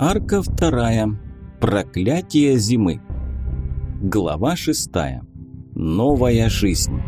Арка вторая. Проклятие зимы. Глава шестая. Новая жизнь.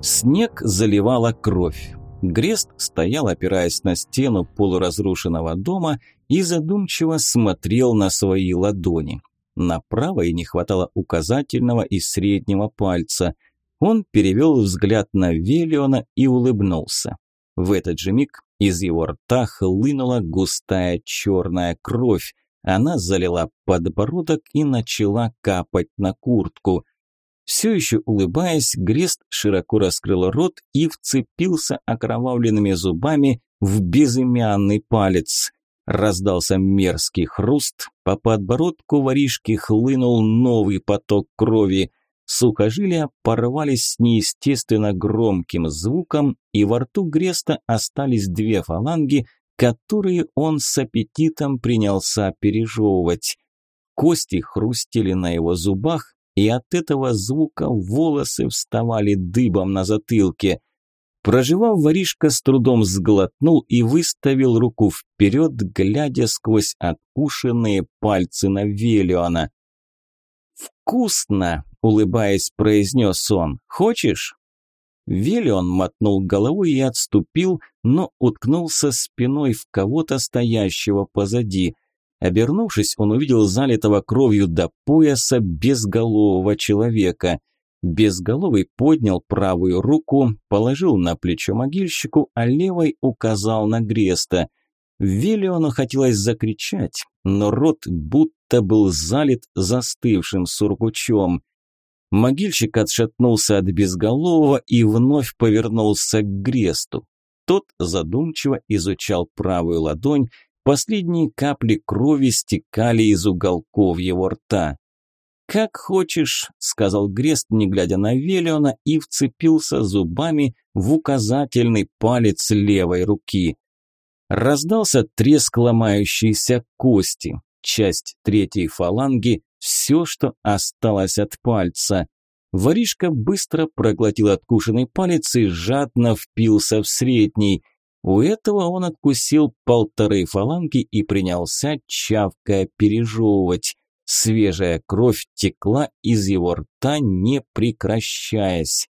Снег заливала кровь. Грест стоял, опираясь на стену полуразрушенного дома и задумчиво смотрел на свои ладони. На правой не хватало указательного и среднего пальца. Он перевел взгляд на Велиона и улыбнулся. В этот же миг из его рта хлынула густая черная кровь. Она залила подбородок и начала капать на куртку. Все еще улыбаясь, Грест широко раскрыл рот и вцепился окровавленными зубами в безымянный палец. Раздался мерзкий хруст, по подбородку воришки хлынул новый поток крови. Сухожилия порвались с неестественно громким звуком, и во рту Греста остались две фаланги, которые он с аппетитом принялся пережевывать. Кости хрустели на его зубах, и от этого звука волосы вставали дыбом на затылке – Проживав, воришка с трудом сглотнул и выставил руку вперед, глядя сквозь откушенные пальцы на Велиона. «Вкусно!» – улыбаясь, произнес он. «Хочешь?» Велион мотнул головой и отступил, но уткнулся спиной в кого-то стоящего позади. Обернувшись, он увидел залитого кровью до пояса безголового человека – Безголовый поднял правую руку, положил на плечо могильщику, а левой указал на Греста. Виллиону хотелось закричать, но рот будто был залит застывшим сургучом. Могильщик отшатнулся от безголового и вновь повернулся к Гресту. Тот задумчиво изучал правую ладонь, последние капли крови стекали из уголков его рта. «Как хочешь», – сказал Грест, не глядя на Велиона, и вцепился зубами в указательный палец левой руки. Раздался треск ломающейся кости, часть третьей фаланги, все, что осталось от пальца. Воришка быстро проглотил откушенный палец и жадно впился в средний. У этого он откусил полторы фаланги и принялся чавкая пережевывать. Свежая кровь текла из его рта, не прекращаясь.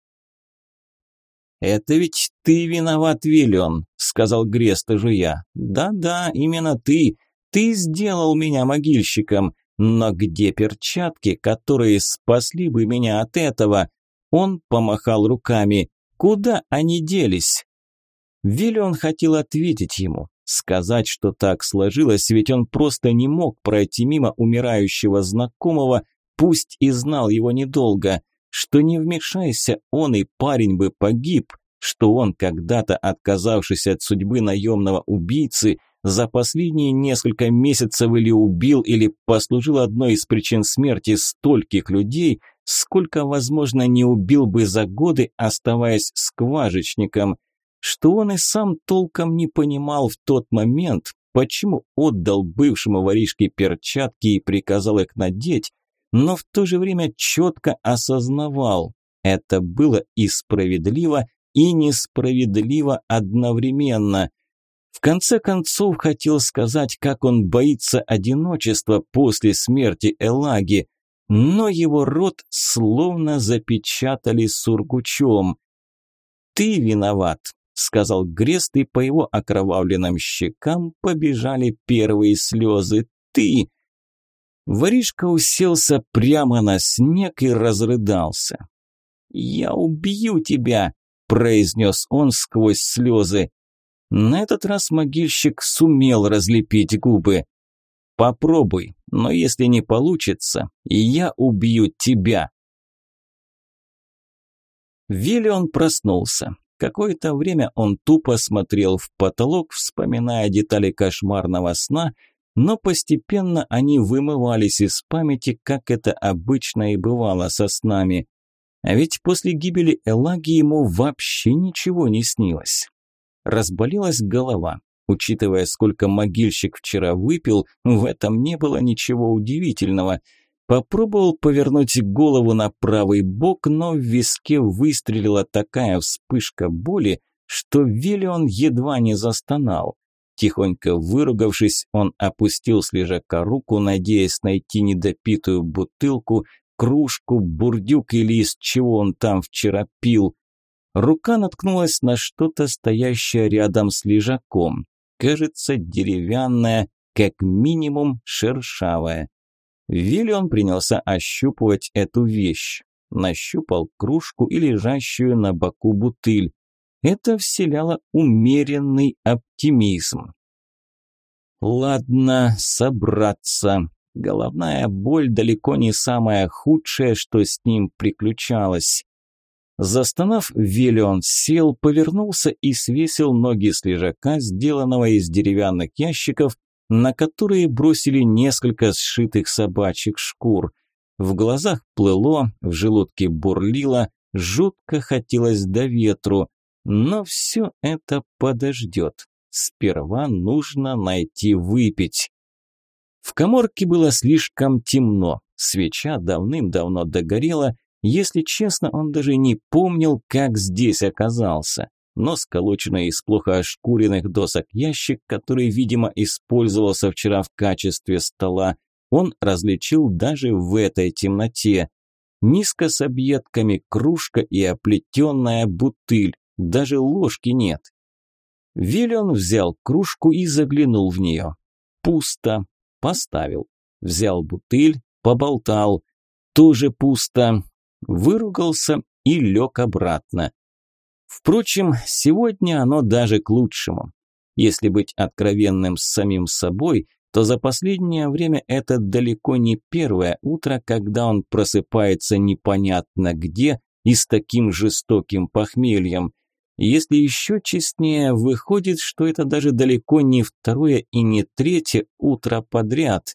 «Это ведь ты виноват, Виллион», – сказал Греста жуя. «Да-да, именно ты. Ты сделал меня могильщиком. Но где перчатки, которые спасли бы меня от этого?» Он помахал руками. «Куда они делись?» Виллион хотел ответить ему, Сказать, что так сложилось, ведь он просто не мог пройти мимо умирающего знакомого, пусть и знал его недолго, что не вмешайся он и парень бы погиб, что он, когда-то отказавшись от судьбы наемного убийцы, за последние несколько месяцев или убил, или послужил одной из причин смерти стольких людей, сколько, возможно, не убил бы за годы, оставаясь скважечником что он и сам толком не понимал в тот момент, почему отдал бывшему воришке перчатки и приказал их надеть, но в то же время четко осознавал, это было и справедливо, и несправедливо одновременно. В конце концов хотел сказать, как он боится одиночества после смерти Элаги, но его рот словно запечатали сургучом. «Ты виноват», сказал Грест, и по его окровавленным щекам побежали первые слезы. «Ты!» Воришка уселся прямо на снег и разрыдался. «Я убью тебя!» – произнес он сквозь слезы. На этот раз могильщик сумел разлепить губы. «Попробуй, но если не получится, я убью тебя!» Виллион проснулся. Какое-то время он тупо смотрел в потолок, вспоминая детали кошмарного сна, но постепенно они вымывались из памяти, как это обычно и бывало со снами. А ведь после гибели Элаги ему вообще ничего не снилось. Разболелась голова. Учитывая, сколько могильщик вчера выпил, в этом не было ничего удивительного. Попробовал повернуть голову на правый бок, но в виске выстрелила такая вспышка боли, что Виллион едва не застонал. Тихонько выругавшись, он опустил с лежака руку, надеясь найти недопитую бутылку, кружку, бурдюк или из чего он там вчера пил. Рука наткнулась на что-то стоящее рядом с лежаком. Кажется, деревянное, как минимум шершавое. Виллион принялся ощупывать эту вещь. Нащупал кружку и лежащую на боку бутыль. Это вселяло умеренный оптимизм. Ладно, собраться. Головная боль далеко не самое худшее, что с ним приключалось. Застонав, Виллион сел, повернулся и свесил ноги с лежака, сделанного из деревянных ящиков, на которые бросили несколько сшитых собачьих шкур. В глазах плыло, в желудке бурлило, жутко хотелось до ветру, но все это подождет. Сперва нужно найти выпить. В коморке было слишком темно, свеча давным-давно догорела, если честно, он даже не помнил, как здесь оказался но сколоченный из плохо ошкуренных досок ящик, который, видимо, использовался вчера в качестве стола, он различил даже в этой темноте. Низко с объедками кружка и оплетенная бутыль, даже ложки нет. Виллион взял кружку и заглянул в нее. Пусто. Поставил. Взял бутыль, поболтал. Тоже пусто. Выругался и лег обратно. Впрочем, сегодня оно даже к лучшему. Если быть откровенным с самим собой, то за последнее время это далеко не первое утро, когда он просыпается непонятно где и с таким жестоким похмельем. Если еще честнее, выходит, что это даже далеко не второе и не третье утро подряд.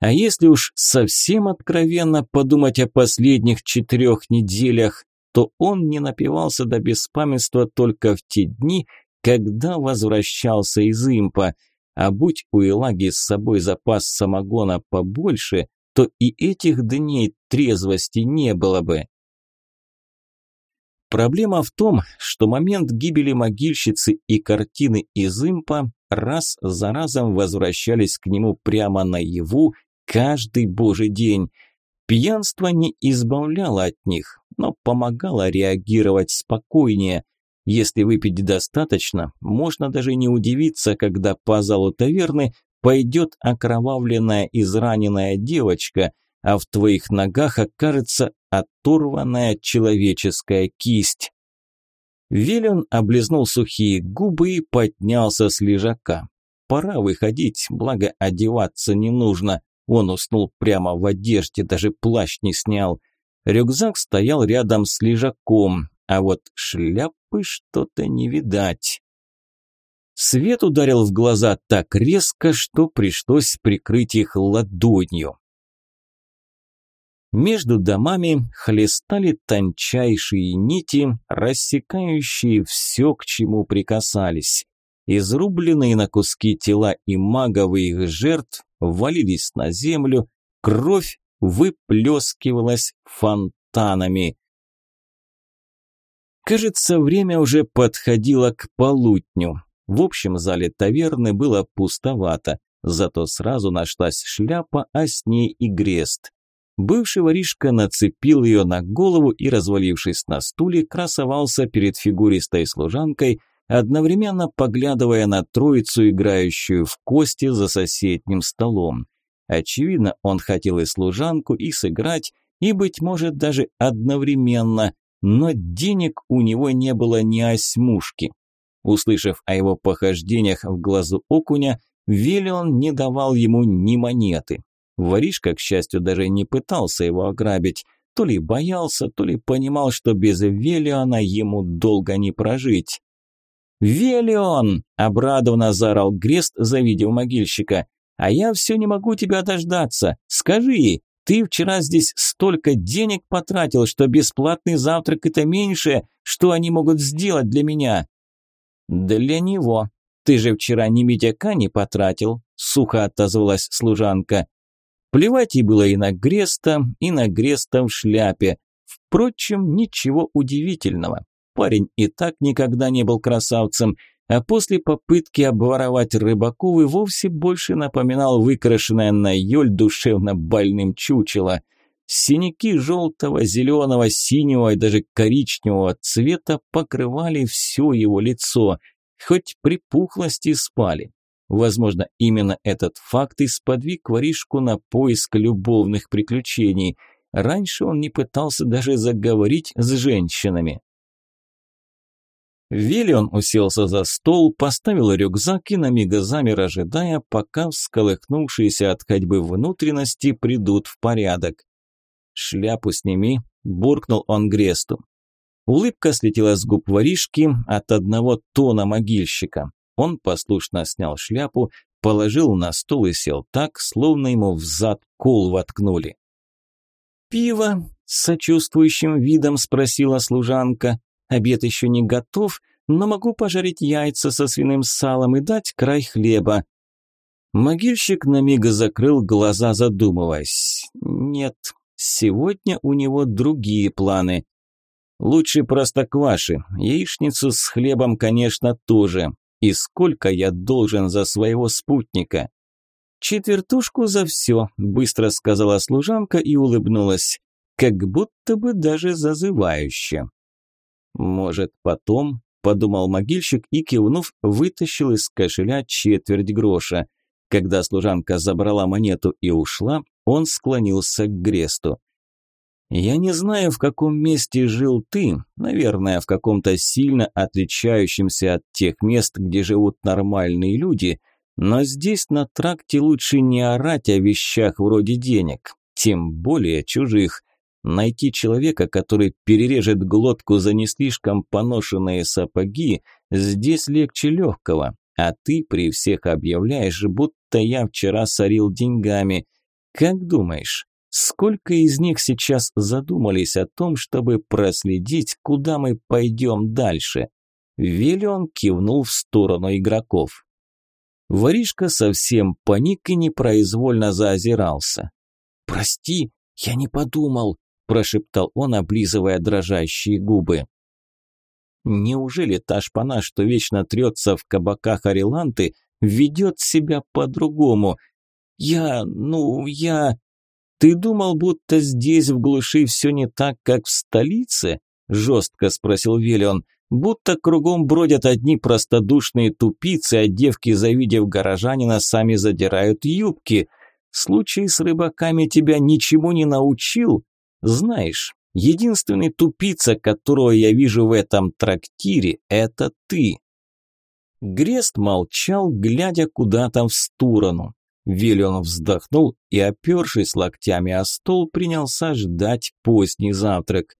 А если уж совсем откровенно подумать о последних четырех неделях, то он не напивался до беспамятства только в те дни, когда возвращался из импа, а будь у Элаги с собой запас самогона побольше, то и этих дней трезвости не было бы. Проблема в том, что момент гибели могильщицы и картины из импа раз за разом возвращались к нему прямо наяву каждый божий день – Пьянство не избавляло от них, но помогало реагировать спокойнее. Если выпить достаточно, можно даже не удивиться, когда по залу таверны пойдет окровавленная израненная девочка, а в твоих ногах окажется оторванная человеческая кисть. Велен облизнул сухие губы и поднялся с лежака. Пора выходить, благо одеваться не нужно. Он уснул прямо в одежде, даже плащ не снял. Рюкзак стоял рядом с лежаком, а вот шляпы что-то не видать. Свет ударил в глаза так резко, что пришлось прикрыть их ладонью. Между домами хлестали тончайшие нити, рассекающие все, к чему прикасались. Изрубленные на куски тела и маговых жертв валились на землю, кровь выплескивалась фонтанами. Кажется, время уже подходило к полудню. В общем зале таверны было пустовато, зато сразу нашлась шляпа, а с ней и грест. Бывший воришка нацепил ее на голову и, развалившись на стуле, красовался перед фигуристой служанкой, одновременно поглядывая на троицу, играющую в кости за соседним столом. Очевидно, он хотел и служанку, и сыграть, и, быть может, даже одновременно, но денег у него не было ни осьмушки. Услышав о его похождениях в глазу окуня, Велион не давал ему ни монеты. Воришка, к счастью, даже не пытался его ограбить, то ли боялся, то ли понимал, что без Велиона ему долго не прожить. «Велион!» – обрадованно заорал Грест, завидев могильщика. «А я все не могу тебя дождаться. Скажи, ты вчера здесь столько денег потратил, что бесплатный завтрак – это меньшее, что они могут сделать для меня». «Для него. Ты же вчера ни медяка не потратил», – сухо отозвалась служанка. Плевать ей было и на Греста, и на Греста в шляпе. Впрочем, ничего удивительного. Парень и так никогда не был красавцем, а после попытки обворовать Рыбаков и вовсе больше напоминал выкрашенное на ёль душевно больным чучело. Синяки желтого, зеленого, синего и даже коричневого цвета покрывали все его лицо, хоть припухлости спали. Возможно, именно этот факт и сподвиг воришку на поиск любовных приключений. Раньше он не пытался даже заговорить с женщинами. Виллион уселся за стол, поставил рюкзак и на миг замер, ожидая, пока всколыхнувшиеся от ходьбы внутренности придут в порядок. «Шляпу сними», – буркнул он Гресту. Улыбка слетела с губ воришки от одного тона могильщика. Он послушно снял шляпу, положил на стол и сел так, словно ему в зад кол воткнули. «Пиво?» – с сочувствующим видом спросила служанка. «Обед еще не готов, но могу пожарить яйца со свиным салом и дать край хлеба». Могильщик на миг закрыл глаза, задумываясь. «Нет, сегодня у него другие планы. Лучше простокваши, яичницу с хлебом, конечно, тоже. И сколько я должен за своего спутника? Четвертушку за все, быстро сказала служанка и улыбнулась, как будто бы даже зазывающе. Может, потом, подумал могильщик и, кивнув, вытащил из кошеля четверть гроша. Когда служанка забрала монету и ушла, он склонился к Гресту. Я не знаю, в каком месте жил ты, наверное, в каком-то сильно отличающемся от тех мест, где живут нормальные люди, но здесь на тракте лучше не орать о вещах вроде денег, тем более чужих. Найти человека, который перережет глотку за не слишком поношенные сапоги, здесь легче легкого, а ты при всех объявляешь, будто я вчера сорил деньгами. Как думаешь, Сколько из них сейчас задумались о том, чтобы проследить, куда мы пойдем дальше? Велион кивнул в сторону игроков. Воришка совсем паник и непроизвольно заозирался. «Прости, я не подумал», – прошептал он, облизывая дрожащие губы. Неужели та шпана, что вечно трется в кабаках Ариланты, ведет себя по-другому? Я, ну, я... «Ты думал, будто здесь в глуши все не так, как в столице?» – жестко спросил Велион. «Будто кругом бродят одни простодушные тупицы, а девки, завидев горожанина, сами задирают юбки. Случай с рыбаками тебя ничему не научил? Знаешь, единственный тупица, которого я вижу в этом трактире, это ты». Грест молчал, глядя куда-то в сторону. Виллион вздохнул и, опершись локтями о стол, принялся ждать поздний завтрак.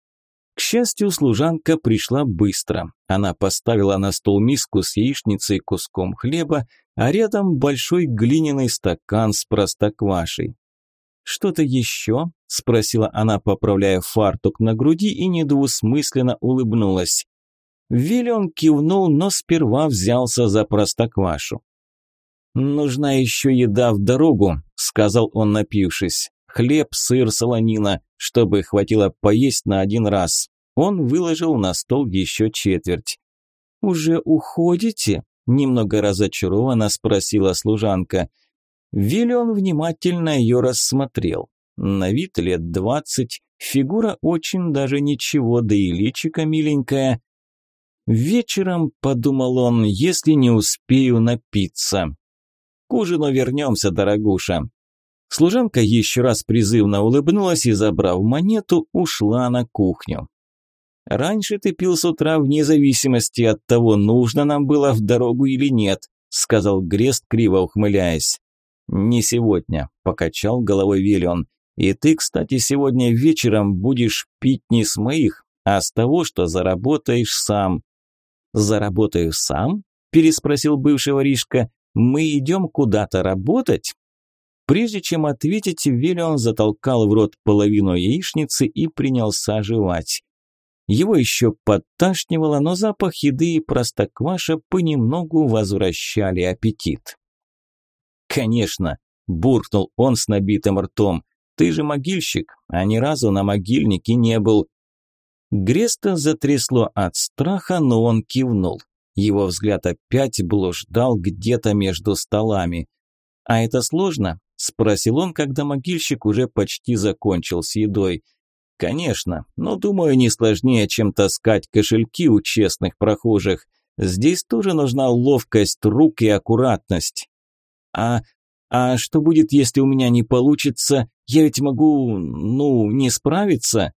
К счастью, служанка пришла быстро. Она поставила на стол миску с яичницей и куском хлеба, а рядом большой глиняный стакан с простоквашей. «Что-то еще?» – спросила она, поправляя фартук на груди и недвусмысленно улыбнулась. Виллион кивнул, но сперва взялся за простоквашу. «Нужна еще еда в дорогу», – сказал он, напившись. «Хлеб, сыр, солонина, чтобы хватило поесть на один раз». Он выложил на стол еще четверть. «Уже уходите?» – немного разочарованно спросила служанка. Виллион внимательно ее рассмотрел. На вид лет двадцать, фигура очень даже ничего, да и личико миленькое. «Вечером», – подумал он, – «если не успею напиться». К ужину вернемся, дорогуша». Служанка еще раз призывно улыбнулась и, забрав монету, ушла на кухню. «Раньше ты пил с утра вне зависимости от того, нужно нам было в дорогу или нет», сказал Грест, криво ухмыляясь. «Не сегодня», – покачал головой Виллион. «И ты, кстати, сегодня вечером будешь пить не с моих, а с того, что заработаешь сам». «Заработаю сам?» – переспросил бывший воришка. Мы идем куда-то работать?» Прежде чем ответить, Виллион затолкал в рот половину яичницы и принялся жевать. Его еще подташнивало, но запах еды и простокваша понемногу возвращали аппетит. «Конечно, буркнул он с набитым ртом. «Ты же могильщик, а ни разу на могильнике не был». Греста затрясло от страха, но он кивнул. Его взгляд опять блуждал где-то между столами. «А это сложно?» – спросил он, когда могильщик уже почти закончил с едой. «Конечно, но, думаю, не сложнее, чем таскать кошельки у честных прохожих. Здесь тоже нужна ловкость рук и аккуратность». «А, а что будет, если у меня не получится? Я ведь могу, ну, не справиться?»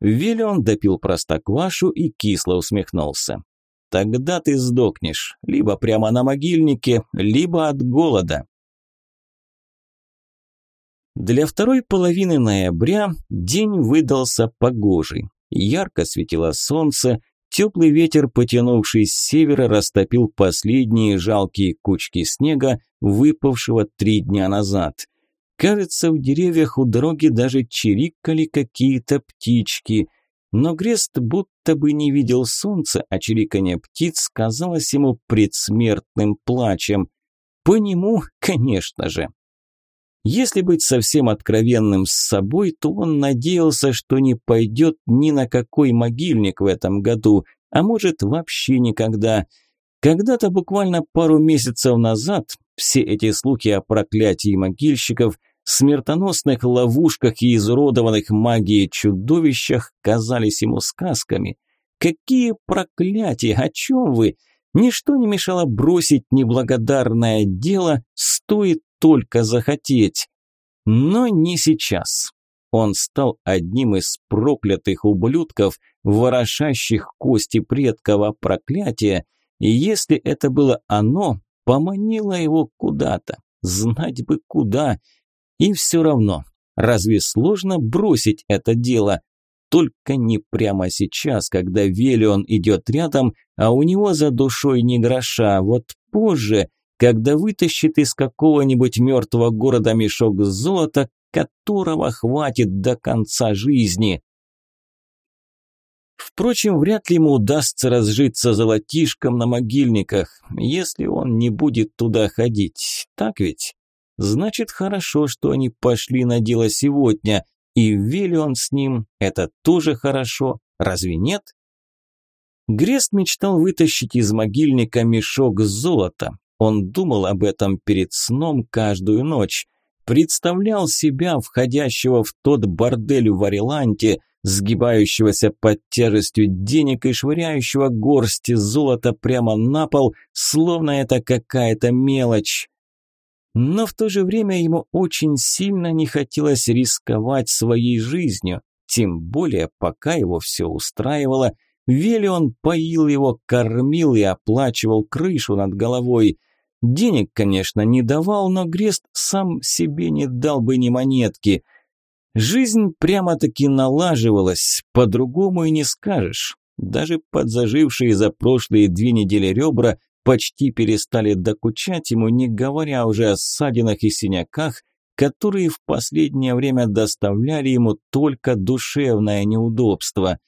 Виллион допил простоквашу и кисло усмехнулся. «Тогда ты сдохнешь, либо прямо на могильнике, либо от голода». Для второй половины ноября день выдался погожий. Ярко светило солнце, теплый ветер, потянувший с севера, растопил последние жалкие кучки снега, выпавшего три дня назад. Кажется, в деревьях у дороги даже чирикали какие-то птички. Но Грест будто бы не видел солнца, а чириканье птиц казалось ему предсмертным плачем. По нему, конечно же. Если быть совсем откровенным с собой, то он надеялся, что не пойдет ни на какой могильник в этом году, а может вообще никогда. Когда-то буквально пару месяцев назад все эти слухи о проклятии могильщиков, смертоносных ловушках и изуродованных магией чудовищах казались ему сказками. Какие проклятия, о чем вы? Ничто не мешало бросить неблагодарное дело, стоит только захотеть. Но не сейчас. Он стал одним из проклятых ублюдков, ворошащих кости предков проклятия, и если это было оно, поманило его куда-то, знать бы куда. И все равно, разве сложно бросить это дело? Только не прямо сейчас, когда Велион идет рядом, а у него за душой не гроша, вот позже – когда вытащит из какого-нибудь мертвого города мешок золота, которого хватит до конца жизни. Впрочем, вряд ли ему удастся разжиться золотишком на могильниках, если он не будет туда ходить, так ведь? Значит, хорошо, что они пошли на дело сегодня, и ввели он с ним, это тоже хорошо, разве нет? Грест мечтал вытащить из могильника мешок золота, он думал об этом перед сном каждую ночь. Представлял себя, входящего в тот бордель в Ариланте, сгибающегося под тяжестью денег и швыряющего горсти золота прямо на пол, словно это какая-то мелочь. Но в то же время ему очень сильно не хотелось рисковать своей жизнью, тем более пока его все устраивало, Велион поил его, кормил и оплачивал крышу над головой – Денег, конечно, не давал, но Грест сам себе не дал бы ни монетки. Жизнь прямо-таки налаживалась, по-другому и не скажешь. Даже подзажившие за прошлые две недели ребра почти перестали докучать ему, не говоря уже о ссадинах и синяках, которые в последнее время доставляли ему только душевное неудобство.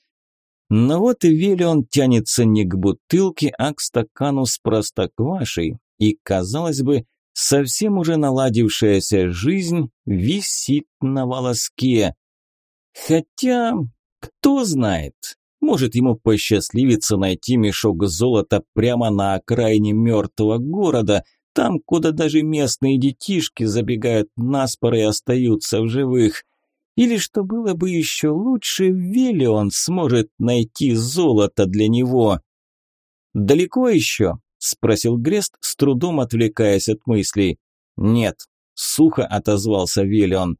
Но вот и Велион тянется не к бутылке, а к стакану с простоквашей, и, казалось бы, совсем уже наладившаяся жизнь висит на волоске. Хотя, кто знает, может ему посчастливится найти мешок золота прямо на окраине мертвого города, там, куда даже местные детишки забегают наспор и остаются в живых. Или, что было бы еще лучше, Велион сможет найти золото для него. «Далеко еще?» Спросил Грест, с трудом отвлекаясь от мыслей. «Нет», – сухо отозвался Велион.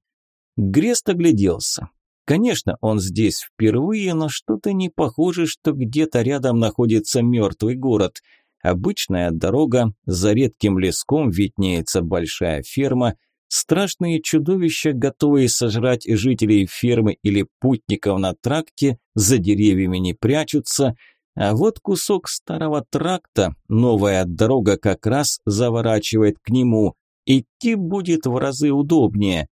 Грест огляделся. Конечно, он здесь впервые, но что-то не похоже, что где-то рядом находится мертвый город. Обычная дорога, за редким леском виднеется большая ферма, страшные чудовища, готовые сожрать жителей фермы или путников на тракте, за деревьями не прячутся – а вот кусок старого тракта, новая дорога как раз заворачивает к нему. Идти будет в разы удобнее.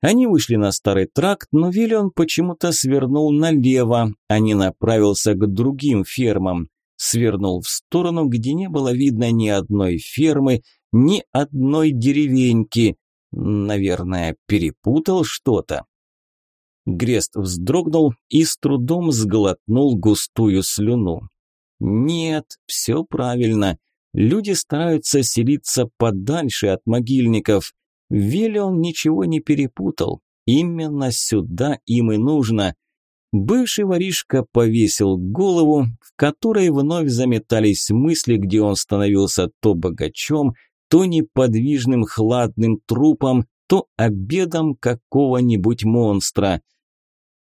Они вышли на старый тракт, но Виллион почему-то свернул налево, а не направился к другим фермам. Свернул в сторону, где не было видно ни одной фермы, ни одной деревеньки. Наверное, перепутал что-то. Грест вздрогнул и с трудом сглотнул густую слюну. Нет, все правильно. Люди стараются селиться подальше от могильников. Велион ничего не перепутал. Именно сюда им и нужно. Бывший воришка повесил голову, в которой вновь заметались мысли, где он становился то богачом, то неподвижным хладным трупом, то обедом какого-нибудь монстра.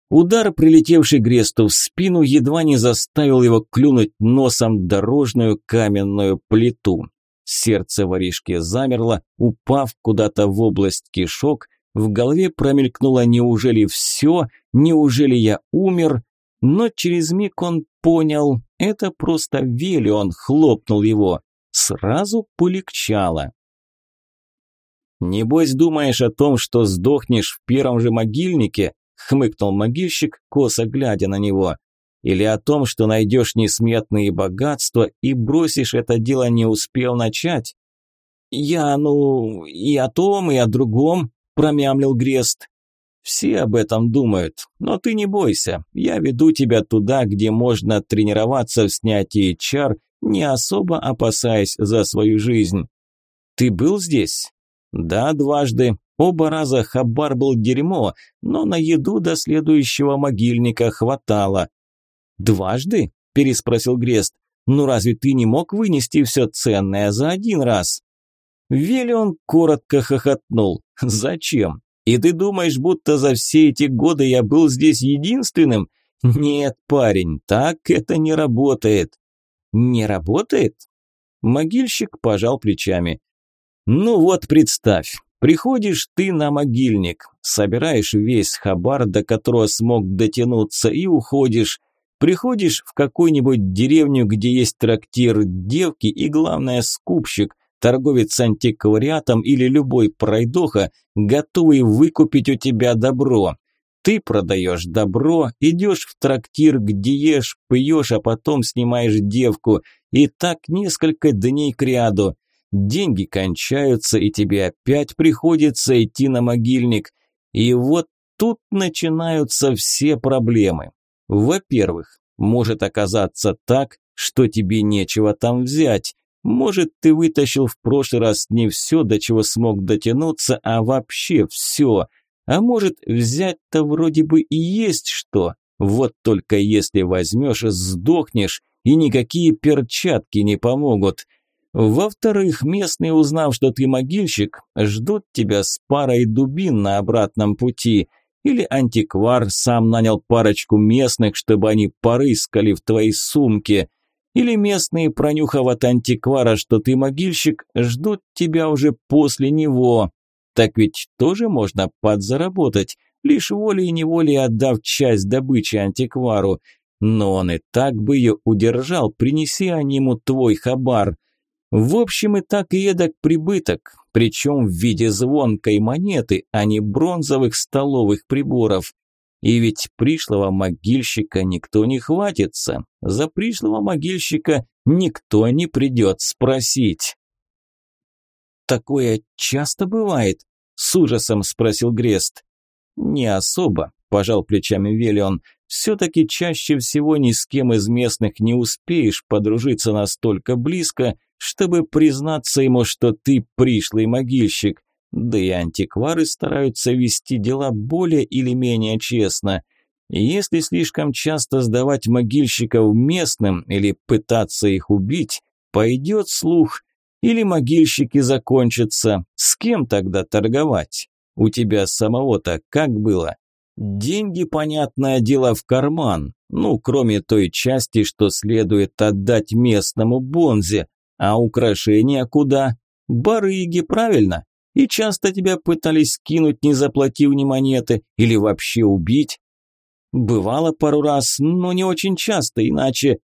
Удар, прилетевший Гресту в спину, едва не заставил его клюнуть носом дорожную каменную плиту. Сердце воришки замерло, упав куда-то в область кишок, в голове промелькнуло «Неужели все? Неужели я умер?» Но через миг он понял, это просто Велион хлопнул его. Сразу полегчало. «Небось думаешь о том, что сдохнешь в первом же могильнике?» Хмыкнул могильщик, косо глядя на него. Или о том, что найдешь несметные богатства и бросишь это дело, не успел начать? Я, ну, и о том, и о другом, промямлил Грест. Все об этом думают, но ты не бойся. Я веду тебя туда, где можно тренироваться в снятии чар, не особо опасаясь за свою жизнь. Ты был здесь? Да, дважды. Оба раза хабар был дерьмо, но на еду до следующего могильника хватало. «Дважды?» – переспросил Грест. «Ну разве ты не мог вынести все ценное за один раз?» Велион коротко хохотнул. «Зачем? И ты думаешь, будто за все эти годы я был здесь единственным? Нет, парень, так это не работает». «Не работает?» Могильщик пожал плечами. «Ну вот представь, Приходишь ты на могильник, собираешь весь хабар, до которого смог дотянуться, и уходишь. Приходишь в какую-нибудь деревню, где есть трактир, девки и, главное, скупщик, торговец антиквариатом или любой пройдоха, готовый выкупить у тебя добро. Ты продаешь добро, идешь в трактир, где ешь, пьешь, а потом снимаешь девку. И так несколько дней кряду деньги кончаются, и тебе опять приходится идти на могильник. И вот тут начинаются все проблемы. Во-первых, может оказаться так, что тебе нечего там взять. Может, ты вытащил в прошлый раз не все, до чего смог дотянуться, а вообще все. А может, взять-то вроде бы и есть что. Вот только если возьмешь, сдохнешь, и никакие перчатки не помогут. Во-вторых, местные, узнав, что ты могильщик, ждут тебя с парой дубин на обратном пути. Или антиквар сам нанял парочку местных, чтобы они порыскали в твоей сумке. Или местные, пронюхав от антиквара, что ты могильщик, ждут тебя уже после него. Так ведь тоже можно подзаработать, лишь волей-неволей отдав часть добычи антиквару. Но он и так бы ее удержал, принеси они ему твой хабар – в общем, и так и прибыток, причем в виде звонкой монеты, а не бронзовых столовых приборов. И ведь пришлого могильщика никто не хватится, за пришлого могильщика никто не придет спросить. «Такое часто бывает?» – с ужасом спросил Грест. «Не особо», – пожал плечами Велион. «Все-таки чаще всего ни с кем из местных не успеешь подружиться настолько близко, чтобы признаться ему, что ты пришлый могильщик. Да и антиквары стараются вести дела более или менее честно. Если слишком часто сдавать могильщиков местным или пытаться их убить, пойдет слух, или могильщики закончатся. С кем тогда торговать? У тебя самого-то как было? Деньги, понятное дело, в карман. Ну, кроме той части, что следует отдать местному бонзе, а украшения куда? Барыги, правильно? И часто тебя пытались кинуть, не заплатив ни монеты, или вообще убить? Бывало пару раз, но не очень часто, иначе...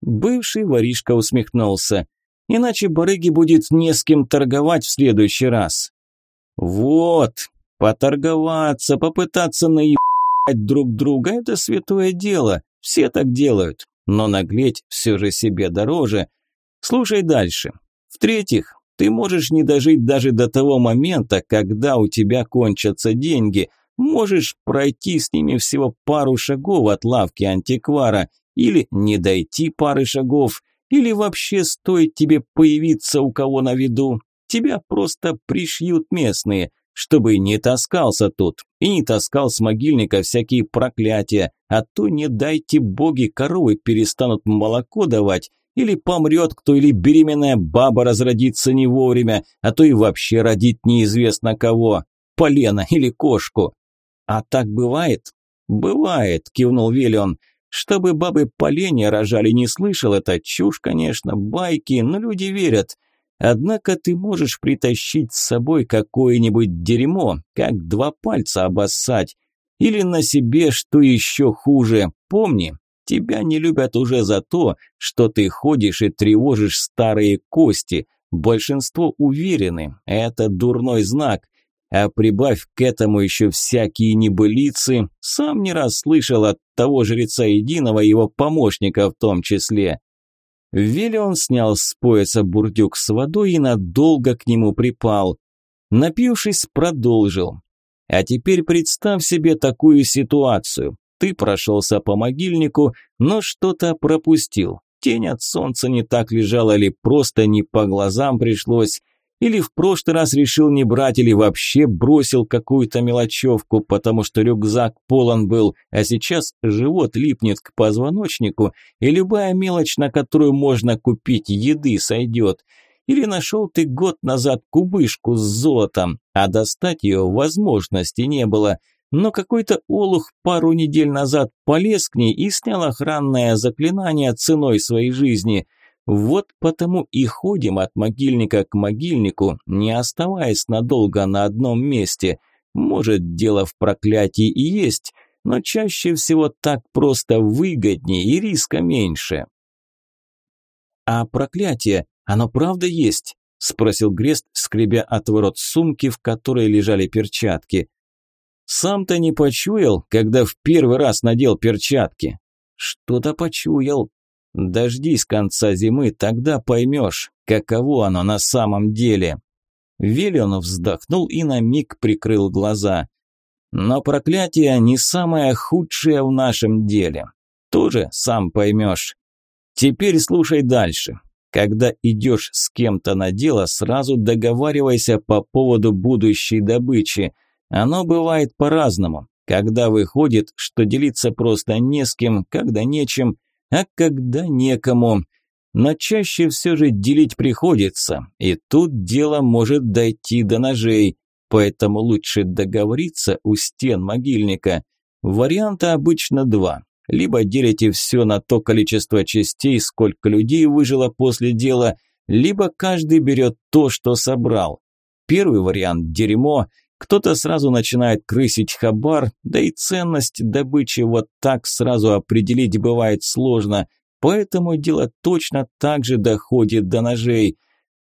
Бывший воришка усмехнулся. Иначе барыги будет не с кем торговать в следующий раз. Вот, поторговаться, попытаться наебать друг друга – это святое дело, все так делают. Но наглеть все же себе дороже – Слушай дальше. В-третьих, Ты можешь не дожить даже до того момента, когда у тебя кончатся деньги. Можешь пройти с ними всего пару шагов от лавки антиквара, или не дойти пары шагов, или вообще стоит тебе появиться у кого на виду. Тебя просто пришьют местные, чтобы не таскался тут и не таскал с могильника всякие проклятия, а то не дайте боги коровы перестанут молоко давать, или помрет кто, или беременная баба разродится не вовремя, а то и вообще родить неизвестно кого, полено или кошку. А так бывает? Бывает, кивнул Виллион. Чтобы бабы поленья рожали, не слышал, это чушь, конечно, байки, но люди верят. Однако ты можешь притащить с собой какое-нибудь дерьмо, как два пальца обоссать. Или на себе, что еще хуже. Помни, тебя не любят уже за то, что ты ходишь и тревожишь старые кости. Большинство уверены, это дурной знак. А прибавь к этому еще всякие небылицы, сам не раз слышал от того жреца единого его помощника в том числе. Виллион снял с пояса бурдюк с водой и надолго к нему припал. Напившись, продолжил. А теперь представь себе такую ситуацию. Ты прошелся по могильнику, но что-то пропустил. Тень от солнца не так лежала или просто не по глазам пришлось. Или в прошлый раз решил не брать, или вообще бросил какую-то мелочевку, потому что рюкзак полон был, а сейчас живот липнет к позвоночнику, и любая мелочь, на которую можно купить еды, сойдет. Или нашел ты год назад кубышку с золотом, а достать ее возможности не было. Но какой-то олух пару недель назад полез к ней и снял охранное заклинание ценой своей жизни – вот потому и ходим от могильника к могильнику, не оставаясь надолго на одном месте. Может, дело в проклятии и есть, но чаще всего так просто выгоднее и риска меньше. «А проклятие, оно правда есть?» – спросил Грест, скребя отворот сумки, в которой лежали перчатки. «Сам-то не почуял, когда в первый раз надел перчатки?» «Что-то почуял», Дождись конца зимы, тогда поймешь, каково оно на самом деле. Велион вздохнул и на миг прикрыл глаза. Но проклятие не самое худшее в нашем деле. Тоже сам поймешь. Теперь слушай дальше. Когда идешь с кем-то на дело, сразу договаривайся по поводу будущей добычи. Оно бывает по-разному. Когда выходит, что делиться просто не с кем, когда нечем, а когда некому. Но чаще все же делить приходится, и тут дело может дойти до ножей, поэтому лучше договориться у стен могильника. Варианта обычно два. Либо делите все на то количество частей, сколько людей выжило после дела, либо каждый берет то, что собрал. Первый вариант – дерьмо, кто-то сразу начинает крысить хабар, да и ценность добычи вот так сразу определить бывает сложно, поэтому дело точно так же доходит до ножей.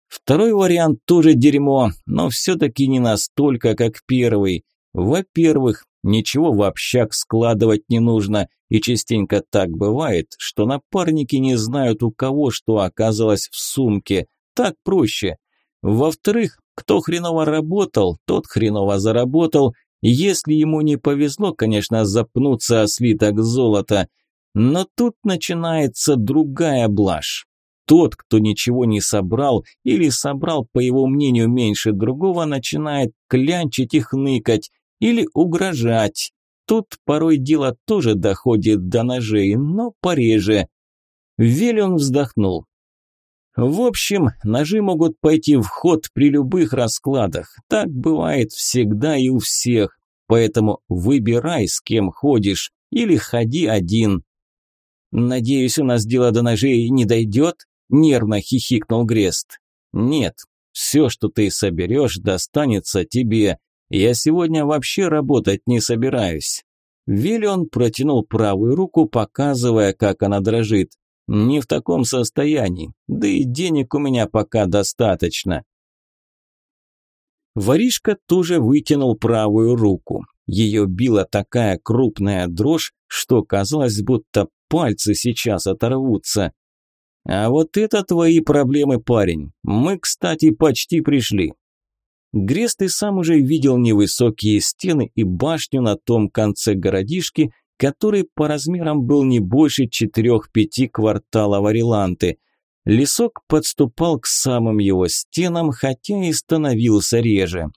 Второй вариант тоже дерьмо, но все-таки не настолько, как первый. Во-первых, ничего в общак складывать не нужно, и частенько так бывает, что напарники не знают у кого что оказалось в сумке. Так проще. Во-вторых, кто хреново работал, тот хреново заработал. Если ему не повезло, конечно, запнуться о слиток золота. Но тут начинается другая блажь. Тот, кто ничего не собрал или собрал, по его мнению, меньше другого, начинает клянчить и хныкать или угрожать. Тут порой дело тоже доходит до ножей, но пореже. Велион вздохнул. В общем, ножи могут пойти в ход при любых раскладах. Так бывает всегда и у всех. Поэтому выбирай, с кем ходишь, или ходи один. «Надеюсь, у нас дело до ножей не дойдет?» – нервно хихикнул Грест. «Нет, все, что ты соберешь, достанется тебе. Я сегодня вообще работать не собираюсь». Виллион протянул правую руку, показывая, как она дрожит. Не в таком состоянии, да и денег у меня пока достаточно. Воришка тоже вытянул правую руку. Ее била такая крупная дрожь, что казалось, будто пальцы сейчас оторвутся. А вот это твои проблемы, парень. Мы, кстати, почти пришли. Грест и сам уже видел невысокие стены и башню на том конце городишки, который по размерам был не больше четырех-пяти кварталов Ариланты. Лесок подступал к самым его стенам, хотя и становился реже.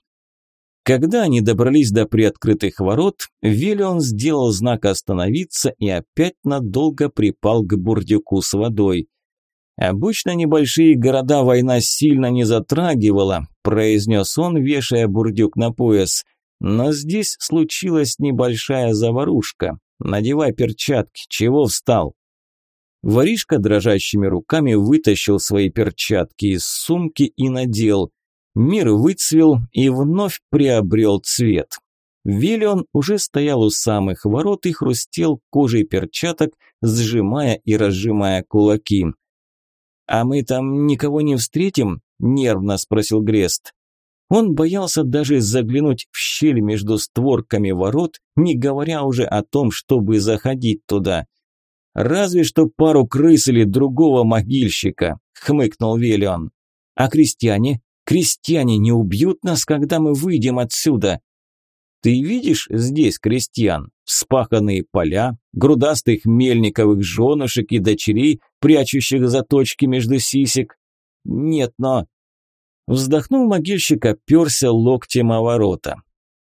Когда они добрались до приоткрытых ворот, Виллион сделал знак остановиться и опять надолго припал к бурдюку с водой. Обычно небольшие города война сильно не затрагивала, произнес он, вешая бурдюк на пояс. Но здесь случилась небольшая заварушка. Надевай перчатки, чего встал? Воришка дрожащими руками вытащил свои перчатки из сумки и надел. Мир выцвел и вновь приобрел цвет. Виллион уже стоял у самых ворот и хрустел кожей перчаток, сжимая и разжимая кулаки. «А мы там никого не встретим?» – нервно спросил Грест. Он боялся даже заглянуть в щель между створками ворот, не говоря уже о том, чтобы заходить туда. «Разве что пару крыс или другого могильщика», – хмыкнул Виллион. «А крестьяне? Крестьяне не убьют нас, когда мы выйдем отсюда. Ты видишь здесь крестьян? Вспаханные поля, грудастых мельниковых женушек и дочерей, прячущих заточки между сисек? Нет, но... Вздохнув, могильщик оперся локтем о ворота.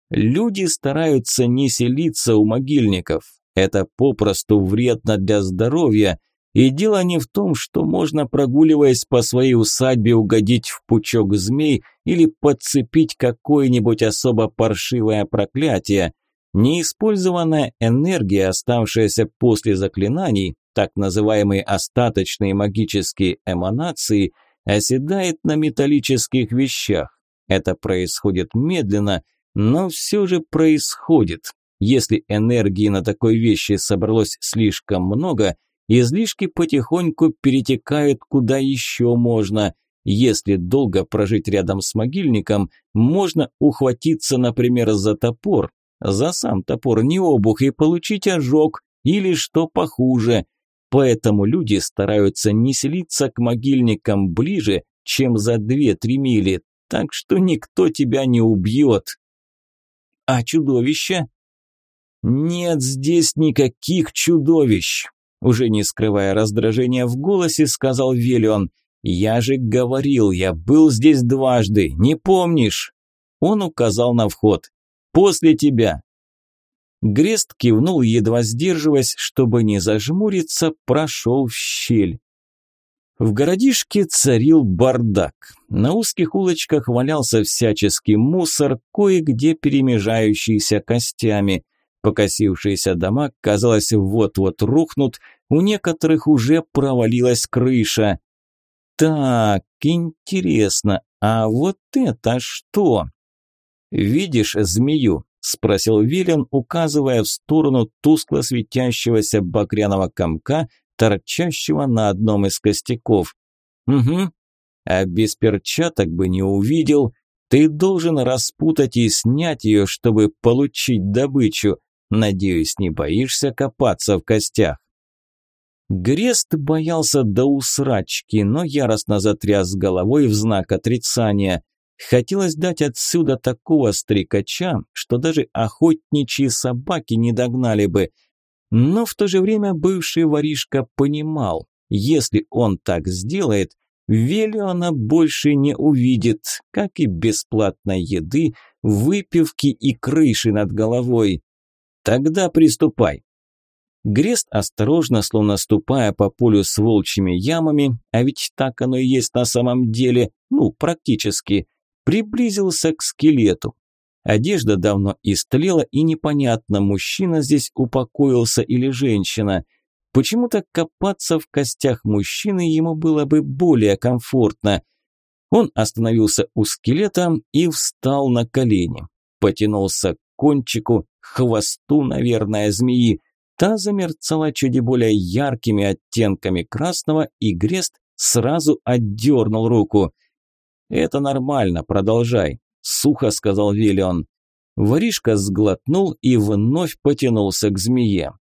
Люди стараются не селиться у могильников. Это попросту вредно для здоровья – и дело не в том, что можно, прогуливаясь по своей усадьбе, угодить в пучок змей или подцепить какое-нибудь особо паршивое проклятие. Неиспользованная энергия, оставшаяся после заклинаний, так называемые остаточные магические эманации, оседает на металлических вещах. Это происходит медленно, но все же происходит. Если энергии на такой вещи собралось слишком много – Излишки потихоньку перетекают куда еще можно. Если долго прожить рядом с могильником, можно ухватиться, например, за топор, за сам топор не обух и получить ожог или что похуже. Поэтому люди стараются не селиться к могильникам ближе, чем за 2-3 мили, так что никто тебя не убьет. А чудовища? Нет здесь никаких чудовищ. Уже не скрывая раздражения в голосе, сказал Велион. «Я же говорил, я был здесь дважды, не помнишь?» Он указал на вход. «После тебя». Грест кивнул, едва сдерживаясь, чтобы не зажмуриться, прошел в щель. В городишке царил бардак. На узких улочках валялся всяческий мусор, кое-где перемежающийся костями. Покосившиеся дома, казалось, вот-вот рухнут, у некоторых уже провалилась крыша. Так, интересно, а вот это что? Видишь змею? Спросил Вилен, указывая в сторону тускло светящегося багряного комка, торчащего на одном из костяков. Угу. А без перчаток бы не увидел. Ты должен распутать и снять ее, чтобы получить добычу. Надеюсь, не боишься копаться в костях?» Грест боялся до усрачки, но яростно затряс головой в знак отрицания. Хотелось дать отсюда такого стрекача, что даже охотничьи собаки не догнали бы. Но в то же время бывший воришка понимал, если он так сделает, Велиона больше не увидит, как и бесплатной еды, выпивки и крыши над головой. Тогда приступай. Грест осторожно, словно ступая по полю с волчьими ямами, а ведь так оно и есть на самом деле, ну, практически, приблизился к скелету. Одежда давно истлела, и непонятно, мужчина здесь упокоился или женщина. Почему-то копаться в костях мужчины ему было бы более комфортно. Он остановился у скелета и встал на колени. Потянулся к кончику, хвосту, наверное, змеи. Та замерцала чуть более яркими оттенками красного, и Грест сразу отдернул руку. «Это нормально, продолжай», – сухо сказал Виллион. Воришка сглотнул и вновь потянулся к змее.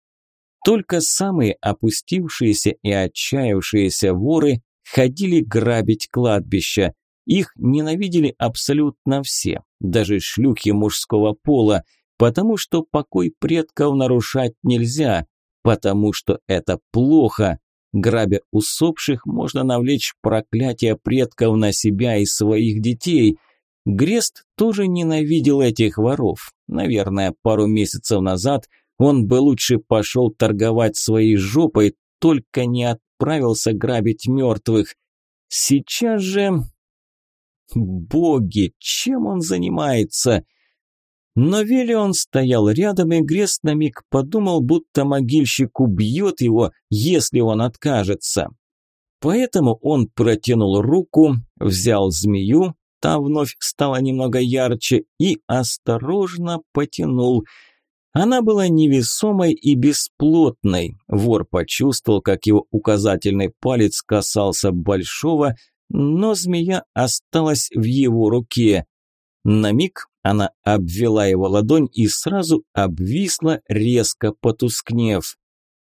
Только самые опустившиеся и отчаявшиеся воры ходили грабить кладбища. Их ненавидели абсолютно все, даже шлюхи мужского пола, потому что покой предков нарушать нельзя, потому что это плохо. Грабя усопших, можно навлечь проклятие предков на себя и своих детей. Грест тоже ненавидел этих воров. Наверное, пару месяцев назад он бы лучше пошел торговать своей жопой, только не отправился грабить мертвых. Сейчас же... Боги, чем он занимается? Но Велион стоял рядом, и Грест на миг подумал, будто могильщик убьет его, если он откажется. Поэтому он протянул руку, взял змею, та вновь стала немного ярче, и осторожно потянул. Она была невесомой и бесплотной. Вор почувствовал, как его указательный палец касался большого, но змея осталась в его руке. На миг она обвела его ладонь и сразу обвисла, резко потускнев.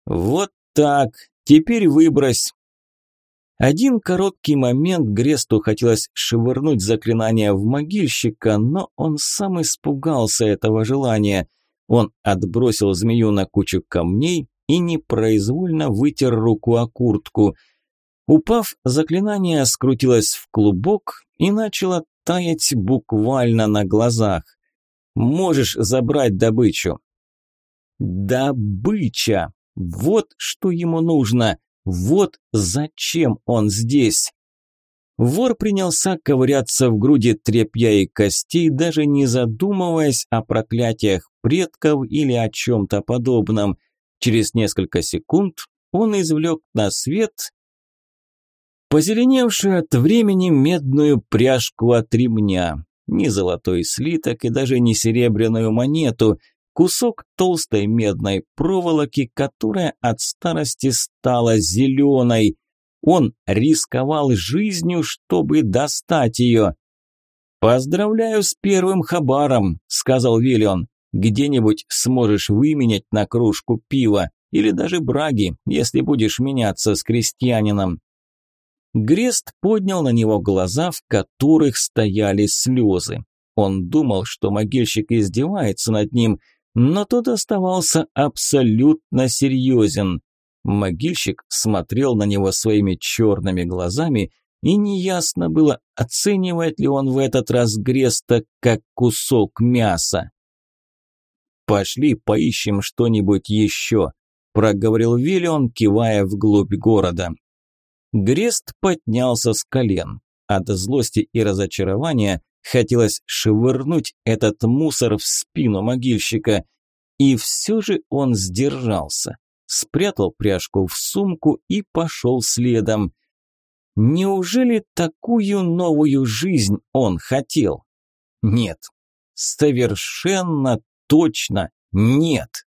«Вот так, теперь выбрось». Один короткий момент Гресту хотелось швырнуть заклинание в могильщика, но он сам испугался этого желания. Он отбросил змею на кучу камней и непроизвольно вытер руку о куртку. Упав, заклинание скрутилось в клубок и начало таять буквально на глазах. Можешь забрать добычу. Добыча! Вот что ему нужно. Вот зачем он здесь. Вор принялся ковыряться в груди тряпья и костей, даже не задумываясь о проклятиях предков или о чем-то подобном. Через несколько секунд он извлек на свет позеленевшую от времени медную пряжку от ремня, ни золотой слиток и даже не серебряную монету, кусок толстой медной проволоки, которая от старости стала зеленой. Он рисковал жизнью, чтобы достать ее. «Поздравляю с первым хабаром», – сказал Виллион. «Где-нибудь сможешь выменять на кружку пива или даже браги, если будешь меняться с крестьянином. Грест поднял на него глаза, в которых стояли слезы. Он думал, что могильщик издевается над ним, но тот оставался абсолютно серьезен. Могильщик смотрел на него своими черными глазами, и неясно было, оценивает ли он в этот раз Греста как кусок мяса. «Пошли поищем что-нибудь еще», – проговорил Виллион, кивая вглубь города. Грест поднялся с колен. От злости и разочарования хотелось швырнуть этот мусор в спину могильщика. И все же он сдержался, спрятал пряжку в сумку и пошел следом. Неужели такую новую жизнь он хотел? Нет, совершенно точно нет.